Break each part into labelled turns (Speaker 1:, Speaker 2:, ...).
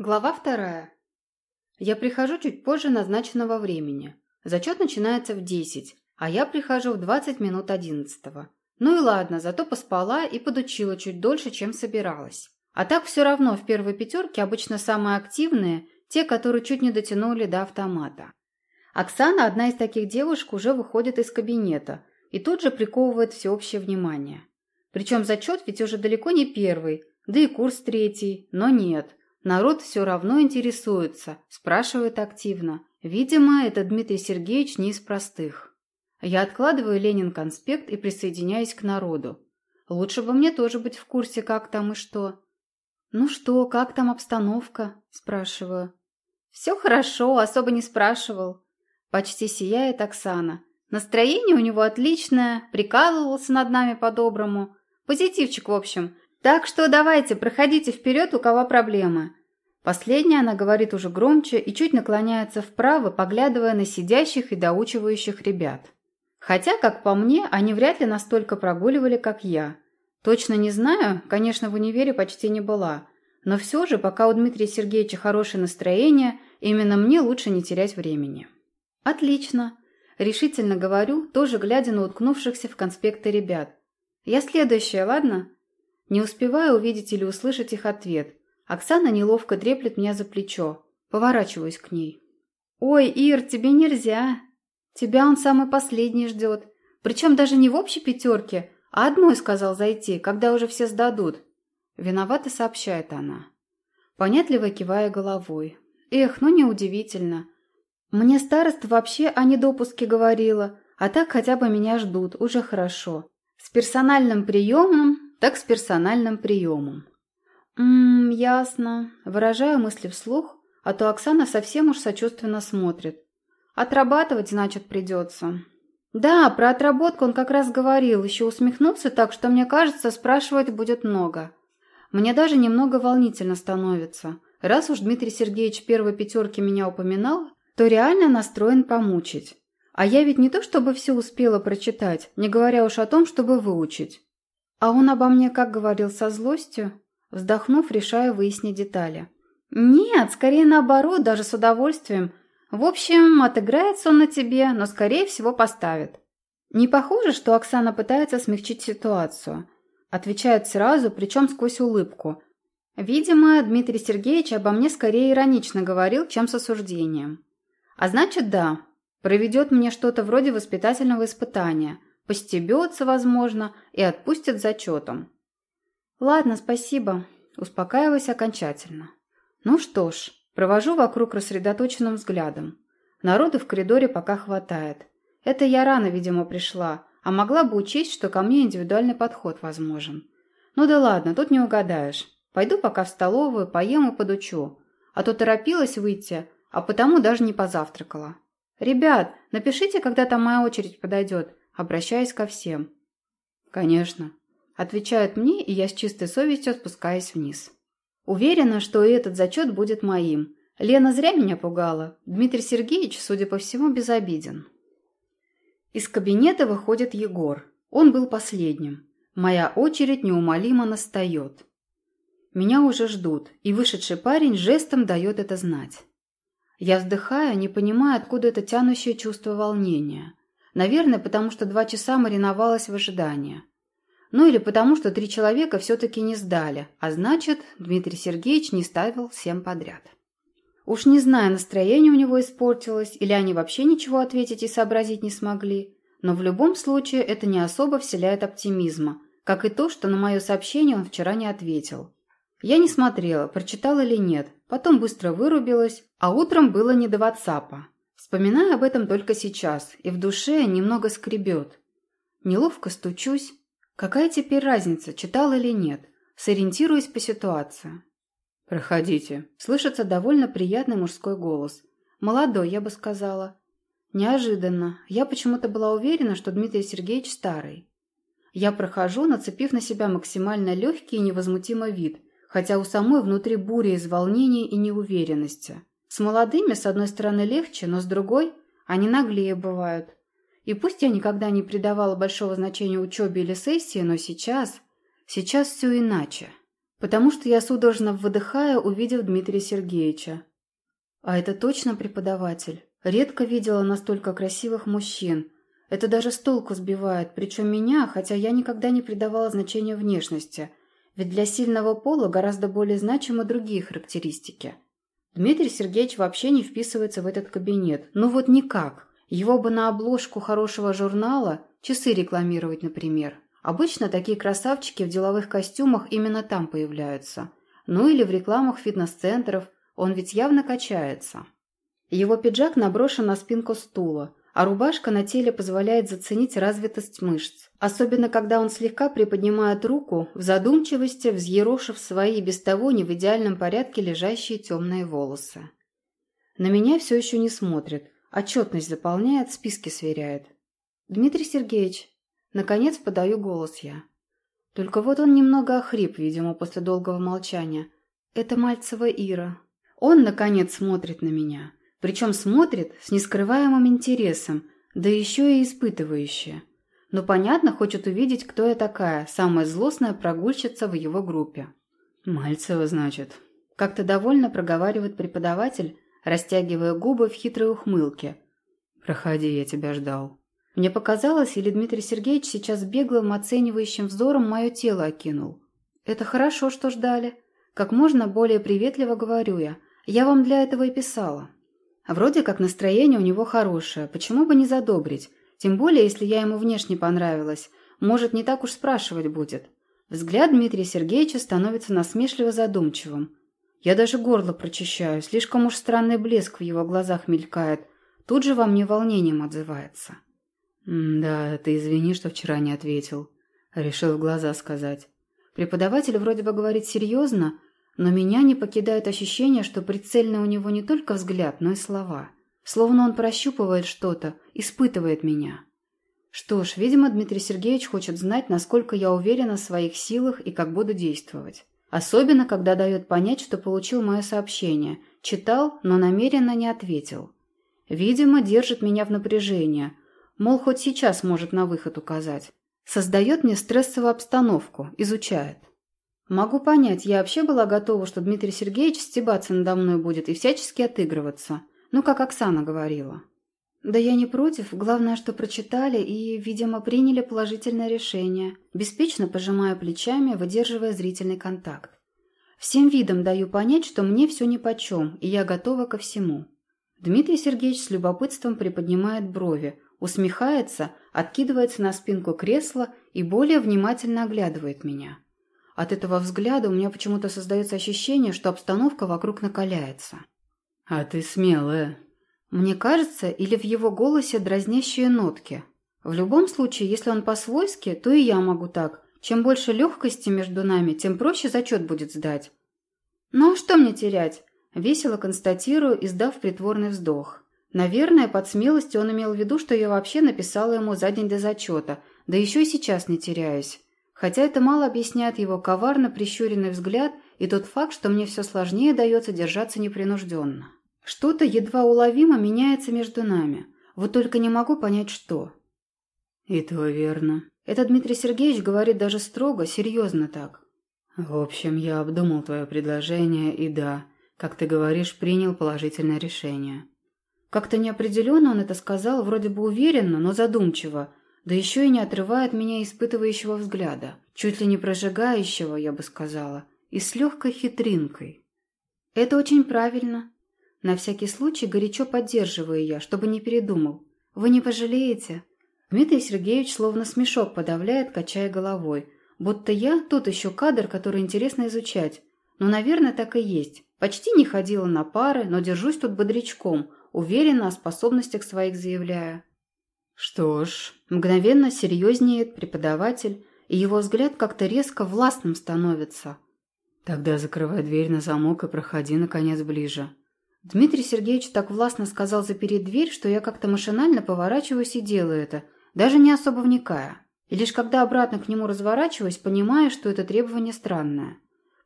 Speaker 1: Глава вторая. Я прихожу чуть позже назначенного времени. Зачет начинается в 10, а я прихожу в 20 минут 11. Ну и ладно, зато поспала и подучила чуть дольше, чем собиралась. А так все равно в первой пятерке обычно самые активные, те, которые чуть не дотянули до автомата. Оксана, одна из таких девушек, уже выходит из кабинета и тут же приковывает всеобщее внимание. Причем зачет ведь уже далеко не первый, да и курс третий, но нет. Народ все равно интересуется, спрашивает активно. Видимо, это Дмитрий Сергеевич не из простых. Я откладываю Ленин конспект и присоединяюсь к народу. Лучше бы мне тоже быть в курсе, как там и что. «Ну что, как там обстановка?» – спрашиваю. «Все хорошо, особо не спрашивал». Почти сияет Оксана. Настроение у него отличное, прикалывался над нами по-доброму. Позитивчик, в общем. Так что давайте, проходите вперед, у кого проблемы. Последняя она говорит уже громче и чуть наклоняется вправо, поглядывая на сидящих и доучивающих ребят. Хотя, как по мне, они вряд ли настолько прогуливали, как я. Точно не знаю, конечно, в универе почти не была. Но все же, пока у Дмитрия Сергеевича хорошее настроение, именно мне лучше не терять времени. Отлично. Решительно говорю, тоже глядя на уткнувшихся в конспекты ребят. Я следующая, ладно? Не успеваю увидеть или услышать их ответ. Оксана неловко треплет меня за плечо. Поворачиваюсь к ней. «Ой, Ир, тебе нельзя. Тебя он самый последний ждет. Причем даже не в общей пятерке, а одной сказал зайти, когда уже все сдадут». Виновато сообщает она. Понятливо кивая головой. «Эх, ну неудивительно. Мне староста вообще о недопуске говорила, а так хотя бы меня ждут, уже хорошо. С персональным приемом, так с персональным приемом». «Ммм, ясно». Выражаю мысли вслух, а то Оксана совсем уж сочувственно смотрит. «Отрабатывать, значит, придется». «Да, про отработку он как раз говорил, еще усмехнулся так, что, мне кажется, спрашивать будет много. Мне даже немного волнительно становится. Раз уж Дмитрий Сергеевич первой пятерки меня упоминал, то реально настроен помучить. А я ведь не то чтобы все успела прочитать, не говоря уж о том, чтобы выучить. А он обо мне как говорил со злостью?» Вздохнув, решаю выяснить детали. «Нет, скорее наоборот, даже с удовольствием. В общем, отыграется он на тебе, но, скорее всего, поставит». «Не похоже, что Оксана пытается смягчить ситуацию?» Отвечает сразу, причем сквозь улыбку. Видимо, Дмитрий Сергеевич обо мне скорее иронично говорил, чем с осуждением. А значит, да, проведет мне что-то вроде воспитательного испытания, постебется, возможно, и отпустит зачетом. «Ладно, спасибо». Успокаиваюсь окончательно. Ну что ж, провожу вокруг рассредоточенным взглядом. Народу в коридоре пока хватает. Это я рано, видимо, пришла, а могла бы учесть, что ко мне индивидуальный подход возможен. Ну да ладно, тут не угадаешь. Пойду пока в столовую, поем и подучу. А то торопилась выйти, а потому даже не позавтракала. «Ребят, напишите, когда там моя очередь подойдет», обращаясь ко всем. «Конечно», Отвечают мне, и я с чистой совестью спускаюсь вниз. Уверена, что и этот зачет будет моим. Лена зря меня пугала. Дмитрий Сергеевич, судя по всему, безобиден. Из кабинета выходит Егор. Он был последним. Моя очередь неумолимо настает. Меня уже ждут, и вышедший парень жестом дает это знать. Я вздыхаю, не понимая, откуда это тянущее чувство волнения. Наверное, потому что два часа мариновалась в ожидании. Ну или потому, что три человека все-таки не сдали, а значит, Дмитрий Сергеевич не ставил всем подряд. Уж не знаю, настроение у него испортилось, или они вообще ничего ответить и сообразить не смогли, но в любом случае это не особо вселяет оптимизма, как и то, что на мое сообщение он вчера не ответил. Я не смотрела, прочитала или нет, потом быстро вырубилась, а утром было не до ватсапа. Вспоминаю об этом только сейчас, и в душе немного скребет. Неловко стучусь, Какая теперь разница, читал или нет? Сориентируясь по ситуации. «Проходите», – слышится довольно приятный мужской голос. Молодой, я бы сказала. Неожиданно. Я почему-то была уверена, что Дмитрий Сергеевич старый. Я прохожу, нацепив на себя максимально легкий и невозмутимый вид, хотя у самой внутри буря из волнения и неуверенности. С молодыми, с одной стороны, легче, но с другой, они наглее бывают. И пусть я никогда не придавала большого значения учебе или сессии, но сейчас... Сейчас все иначе. Потому что я судорожно выдыхаю, увидев Дмитрия Сергеевича. А это точно преподаватель. Редко видела настолько красивых мужчин. Это даже с толку сбивает, причем меня, хотя я никогда не придавала значения внешности. Ведь для сильного пола гораздо более значимы другие характеристики. Дмитрий Сергеевич вообще не вписывается в этот кабинет. Ну вот никак. Его бы на обложку хорошего журнала часы рекламировать, например. Обычно такие красавчики в деловых костюмах именно там появляются. Ну или в рекламах фитнес-центров, он ведь явно качается. Его пиджак наброшен на спинку стула, а рубашка на теле позволяет заценить развитость мышц. Особенно, когда он слегка приподнимает руку, в задумчивости взъерошив свои без того не в идеальном порядке лежащие темные волосы. На меня все еще не смотрит, отчетность заполняет, списки сверяет. «Дмитрий Сергеевич, Наконец подаю голос я. Только вот он немного охрип, видимо, после долгого молчания. Это Мальцева Ира. Он, наконец, смотрит на меня. Причем смотрит с нескрываемым интересом, да еще и испытывающе. Но, понятно, хочет увидеть, кто я такая, самая злостная прогульщица в его группе. «Мальцева, значит». Как-то довольно проговаривает преподаватель, растягивая губы в хитрой ухмылке. «Проходи, я тебя ждал». Мне показалось, или Дмитрий Сергеевич сейчас беглым оценивающим взором мое тело окинул. «Это хорошо, что ждали. Как можно более приветливо говорю я. Я вам для этого и писала». Вроде как настроение у него хорошее, почему бы не задобрить? Тем более, если я ему внешне понравилась. Может, не так уж спрашивать будет. Взгляд Дмитрия Сергеевича становится насмешливо задумчивым. Я даже горло прочищаю, слишком уж странный блеск в его глазах мелькает. Тут же во мне волнением отзывается. «Да, ты извини, что вчера не ответил», — решил в глаза сказать. Преподаватель вроде бы говорит серьезно, но меня не покидает ощущение, что прицельный у него не только взгляд, но и слова. Словно он прощупывает что-то, испытывает меня. Что ж, видимо, Дмитрий Сергеевич хочет знать, насколько я уверена в своих силах и как буду действовать. Особенно, когда дает понять, что получил мое сообщение. Читал, но намеренно не ответил. Видимо, держит меня в напряжении – Мол, хоть сейчас может на выход указать. Создает мне стрессовую обстановку, изучает. Могу понять, я вообще была готова, что Дмитрий Сергеевич стебаться надо мной будет и всячески отыгрываться. Ну, как Оксана говорила. Да я не против, главное, что прочитали и, видимо, приняли положительное решение. Беспечно пожимаю плечами, выдерживая зрительный контакт. Всем видом даю понять, что мне все нипочем, и я готова ко всему. Дмитрий Сергеевич с любопытством приподнимает брови, усмехается, откидывается на спинку кресла и более внимательно оглядывает меня. От этого взгляда у меня почему-то создается ощущение, что обстановка вокруг накаляется. «А ты смелая». Мне кажется, или в его голосе дразнящие нотки. В любом случае, если он по-свойски, то и я могу так. Чем больше легкости между нами, тем проще зачет будет сдать. «Ну а что мне терять?» Весело констатирую, издав притворный вздох. Наверное, под смелостью он имел в виду, что я вообще написала ему за день до зачета, да еще и сейчас не теряюсь. Хотя это мало объясняет его коварно прищуренный взгляд и тот факт, что мне все сложнее дается держаться непринужденно. Что-то едва уловимо меняется между нами. Вот только не могу понять, что. «И то верно». Это Дмитрий Сергеевич говорит даже строго, серьезно так. «В общем, я обдумал твое предложение и да, как ты говоришь, принял положительное решение. Как-то неопределенно он это сказал, вроде бы уверенно, но задумчиво, да еще и не отрывает меня испытывающего взгляда, чуть ли не прожигающего, я бы сказала, и с легкой хитринкой. Это очень правильно. На всякий случай горячо поддерживаю я, чтобы не передумал. Вы не пожалеете? Дмитрий Сергеевич словно смешок подавляет, качая головой, будто я тот еще кадр, который интересно изучать. Но, наверное, так и есть. Почти не ходила на пары, но держусь тут бодрячком – уверенно о способностях своих заявляя. Что ж, мгновенно серьезнеет преподаватель, и его взгляд как-то резко властным становится. Тогда закрывай дверь на замок и проходи, наконец, ближе. Дмитрий Сергеевич так властно сказал запереть дверь, что я как-то машинально поворачиваюсь и делаю это, даже не особо вникая. И лишь когда обратно к нему разворачиваюсь, понимаю, что это требование странное.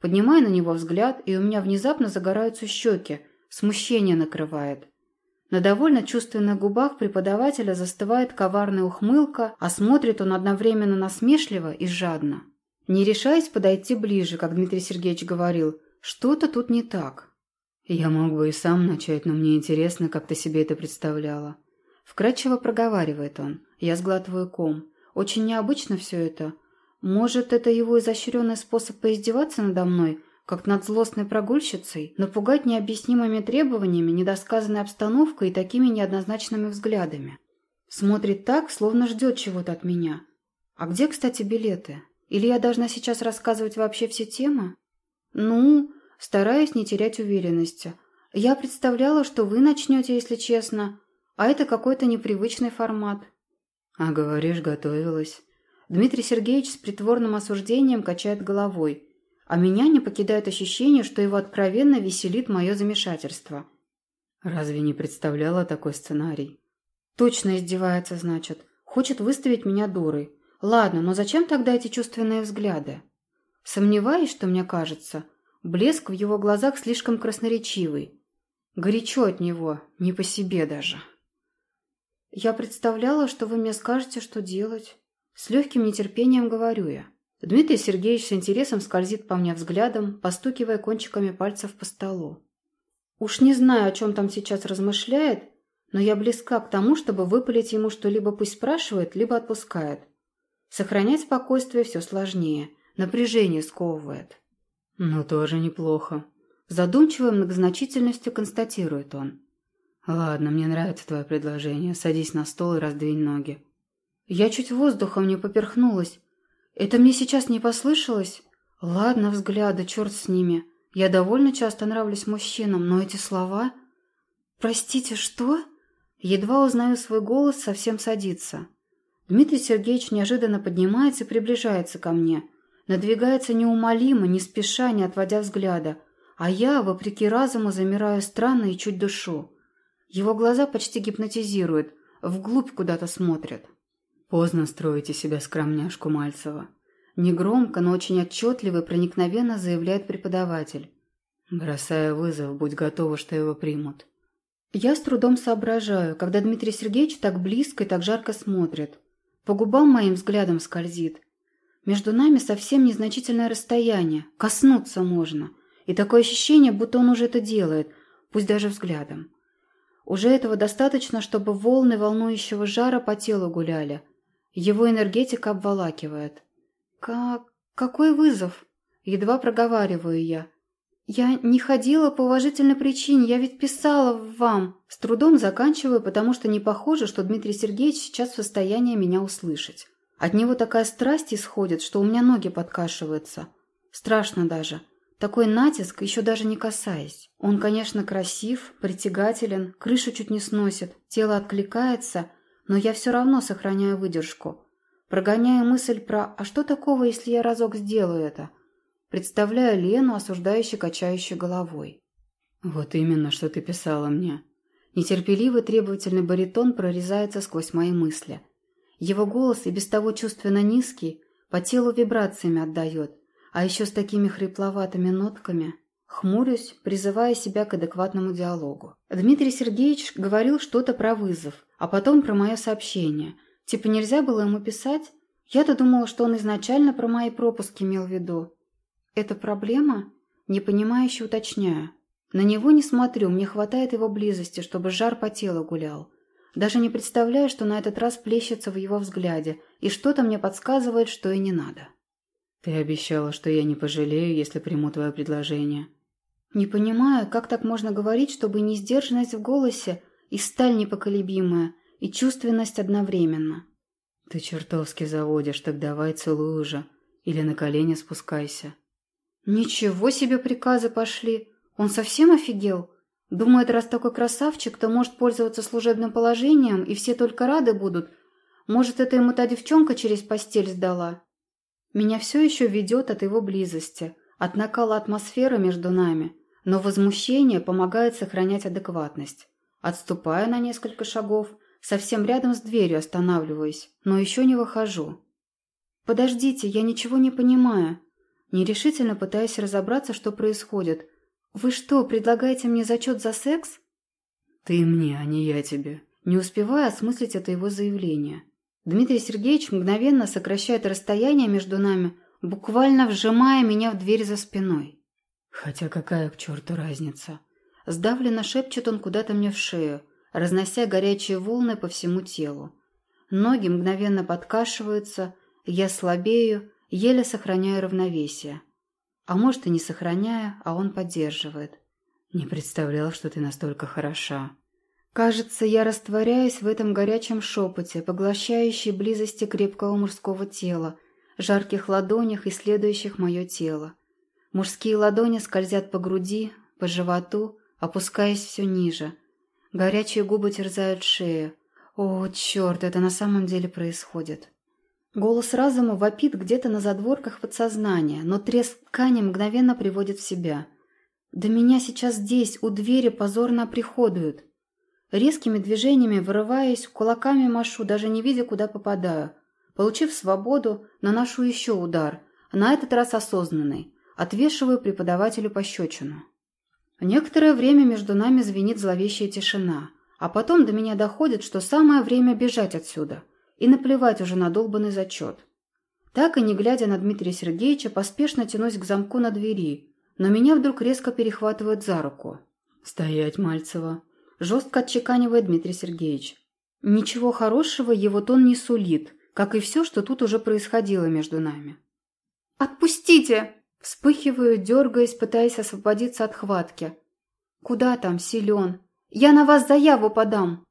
Speaker 1: Поднимаю на него взгляд, и у меня внезапно загораются щеки, смущение накрывает. На довольно чувственных губах преподавателя застывает коварная ухмылка, а смотрит он одновременно насмешливо и жадно. Не решаясь подойти ближе, как Дмитрий Сергеевич говорил, что-то тут не так.
Speaker 2: Я мог бы и сам начать, но мне интересно, как ты себе это представляла.
Speaker 1: Вкратчиво проговаривает он. Я сглатываю ком. Очень необычно все это. Может, это его изощренный способ поиздеваться надо мной, как над злостной прогульщицей, напугать необъяснимыми требованиями, недосказанной обстановкой и такими неоднозначными взглядами. Смотрит так, словно ждет чего-то от меня. А где, кстати, билеты? Или я должна сейчас рассказывать вообще все темы? Ну, стараясь не терять уверенности. Я представляла, что вы начнете, если честно, а это какой-то непривычный формат.
Speaker 2: А говоришь, готовилась.
Speaker 1: Дмитрий Сергеевич с притворным осуждением качает головой, а меня не покидает ощущение, что его откровенно веселит мое замешательство.
Speaker 2: Разве не представляла такой сценарий?
Speaker 1: Точно издевается, значит. Хочет выставить меня дурой. Ладно, но зачем тогда эти чувственные взгляды? Сомневаюсь, что мне кажется. Блеск в его глазах слишком красноречивый. Горячо от него, не по себе даже. Я представляла, что вы мне скажете, что делать. С легким нетерпением говорю я. Дмитрий Сергеевич с интересом скользит по мне взглядом, постукивая кончиками пальцев по столу. Уж не знаю, о чем там сейчас размышляет, но я близка к тому, чтобы выпалить ему что-либо пусть спрашивает, либо отпускает. Сохранять спокойствие все сложнее. Напряжение сковывает.
Speaker 2: «Ну, тоже неплохо», –
Speaker 1: задумчивой многозначительностью констатирует он.
Speaker 2: «Ладно, мне нравится твое предложение. Садись на стол и раздвинь ноги».
Speaker 1: Я чуть воздухом не поперхнулась. Это мне сейчас не послышалось? Ладно, взгляды, черт с ними. Я довольно часто нравлюсь мужчинам, но эти слова... Простите, что? Едва узнаю свой голос, совсем садится. Дмитрий Сергеевич неожиданно поднимается и приближается ко мне. Надвигается неумолимо, не спеша, не отводя взгляда. А я, вопреки разуму, замираю странно и чуть душу. Его глаза почти гипнотизируют, вглубь куда-то смотрят.
Speaker 2: «Поздно строите себя скромняшку Мальцева». Негромко, но очень отчетливо и проникновенно заявляет преподаватель. Бросая вызов, будь готова, что его примут.
Speaker 1: Я с трудом соображаю, когда Дмитрий Сергеевич так близко и так жарко смотрит. По губам моим взглядом скользит. Между нами совсем незначительное расстояние, коснуться можно. И такое ощущение, будто он уже это делает, пусть даже взглядом. Уже этого достаточно, чтобы волны волнующего жара по телу гуляли. Его энергетика обволакивает. «Как... какой вызов?» Едва проговариваю я. «Я не ходила по уважительной причине, я ведь писала вам». С трудом заканчиваю, потому что не похоже, что Дмитрий Сергеевич сейчас в состоянии меня услышать. От него такая страсть исходит, что у меня ноги подкашиваются. Страшно даже. Такой натиск, еще даже не касаясь. Он, конечно, красив, притягателен, крышу чуть не сносит, тело откликается, но я все равно сохраняю выдержку. Прогоняю мысль про «а что такого, если я разок сделаю это?» Представляю Лену, осуждающе качающей головой.
Speaker 2: «Вот именно, что ты писала мне».
Speaker 1: Нетерпеливый требовательный баритон прорезается сквозь мои мысли. Его голос и без того чувственно низкий, по телу вибрациями отдает, а еще с такими хрипловатыми нотками. Хмурюсь, призывая себя к адекватному диалогу. Дмитрий Сергеевич говорил что-то про вызов, а потом про мое сообщение. Типа нельзя было ему писать? Я-то думала, что он изначально про мои пропуски имел в виду. «Это проблема?» Непонимающе уточняю. На него не смотрю, мне хватает его близости, чтобы жар по телу гулял. Даже не представляю, что на этот раз плещется в его взгляде, и что-то мне подсказывает, что и не надо.
Speaker 2: «Ты обещала, что я не пожалею, если приму твое предложение».
Speaker 1: «Не понимаю, как так можно говорить, чтобы не сдержанность в голосе, и сталь непоколебимая, и чувственность одновременно?»
Speaker 2: «Ты чертовски заводишь, так давай целуй уже, или на колени спускайся».
Speaker 1: «Ничего себе приказы пошли! Он совсем офигел? Думает, раз такой красавчик, то может пользоваться служебным положением, и все только рады будут. Может, это ему та девчонка через постель сдала?» Меня все еще ведет от его близости, от накала атмосферы между нами, но возмущение помогает сохранять адекватность. Отступаю на несколько шагов, совсем рядом с дверью останавливаюсь, но еще не выхожу. «Подождите, я ничего не понимаю», Нерешительно пытаясь разобраться, что происходит. «Вы что, предлагаете мне зачет за секс?»
Speaker 2: «Ты мне, а не я тебе».
Speaker 1: Не успевая осмыслить это его заявление. Дмитрий Сергеевич мгновенно сокращает расстояние между нами, буквально вжимая меня в дверь за спиной.
Speaker 2: Хотя какая к черту разница?
Speaker 1: Сдавленно шепчет он куда-то мне в шею, разнося горячие волны по всему телу. Ноги мгновенно подкашиваются, я слабею, еле сохраняю равновесие. А может и не сохраняя, а он поддерживает.
Speaker 2: Не представлял, что ты настолько хороша.
Speaker 1: Кажется, я растворяюсь в этом горячем шепоте, поглощающей близости крепкого мужского тела, жарких ладонях, исследующих мое тело. Мужские ладони скользят по груди, по животу, опускаясь все ниже. Горячие губы терзают шею. О, черт, это на самом деле происходит. Голос разума вопит где-то на задворках подсознания, но треск ткани мгновенно приводит в себя. Да меня сейчас здесь, у двери, позорно приходуют. Резкими движениями, вырываясь, кулаками машу, даже не видя, куда попадаю. Получив свободу, наношу еще удар, на этот раз осознанный. Отвешиваю преподавателю пощечину. Некоторое время между нами звенит зловещая тишина, а потом до меня доходит, что самое время бежать отсюда и наплевать уже на долбанный зачет. Так и не глядя на Дмитрия Сергеевича, поспешно тянусь к замку на двери, но меня вдруг резко перехватывают за руку.
Speaker 2: «Стоять, Мальцева!»
Speaker 1: Жестко отчеканивает Дмитрий Сергеевич. Ничего хорошего его тон не сулит, как и все, что тут уже происходило между нами. «Отпустите!» Вспыхиваю, дергаясь, пытаясь освободиться от хватки. «Куда там, силен? Я на вас заяву подам!»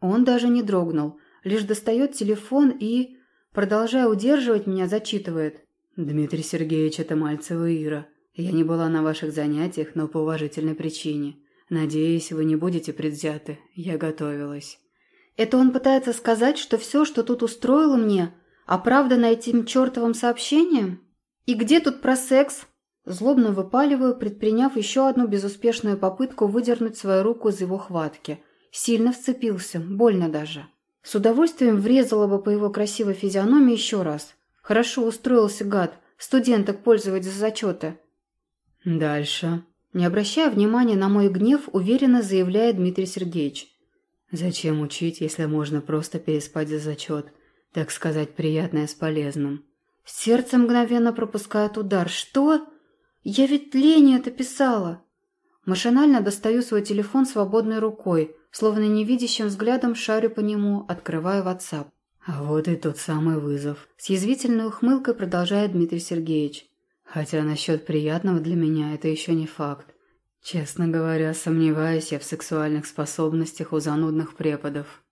Speaker 1: Он даже не дрогнул, лишь достает телефон и, продолжая удерживать меня, зачитывает.
Speaker 2: «Дмитрий Сергеевич, это Мальцева Ира. Я не была на ваших занятиях, но по уважительной причине. Надеюсь, вы не будете предвзяты. Я готовилась».
Speaker 1: Это он пытается сказать, что все, что тут устроило мне, оправдано этим чертовым сообщением? «И где тут про секс?» Злобно выпаливаю, предприняв еще одну безуспешную попытку выдернуть свою руку из его хватки. Сильно вцепился, больно даже. С удовольствием врезала бы по его красивой физиономии еще раз. Хорошо устроился гад, студенток пользовать за зачеты.
Speaker 2: «Дальше»,
Speaker 1: не обращая внимания на мой гнев, уверенно заявляет Дмитрий Сергеевич.
Speaker 2: «Зачем учить, если можно просто переспать за зачет? Так сказать, приятное с полезным».
Speaker 1: Сердце мгновенно пропускает удар. «Что? Я ведь Лене это писала!» Машинально достаю свой телефон свободной рукой, словно невидящим взглядом шарю по нему, открываю WhatsApp.
Speaker 2: «А вот и тот самый вызов», —
Speaker 1: с язвительной ухмылкой продолжает Дмитрий Сергеевич.
Speaker 2: «Хотя насчет приятного для меня это еще не факт. Честно говоря, сомневаюсь я в сексуальных способностях у занудных преподов».